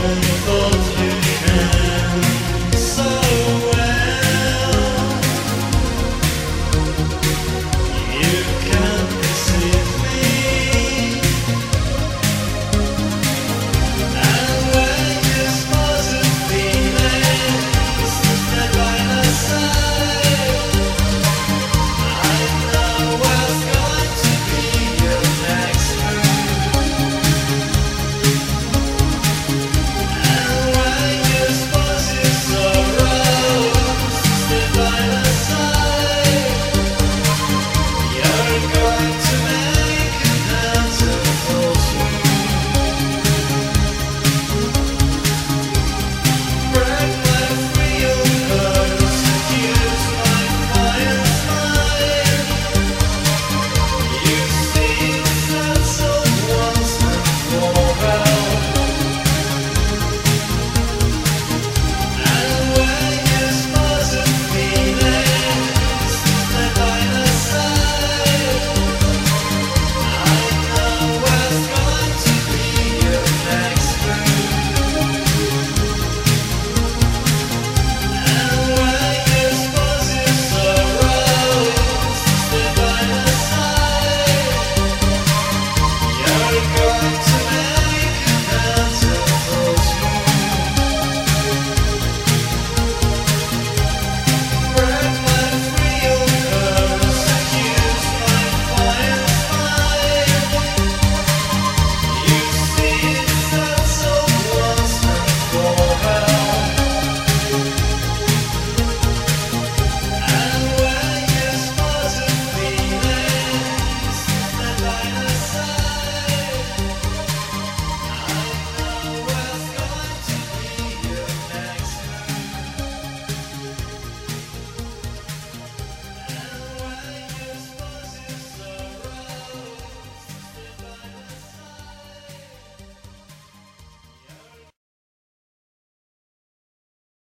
wonderful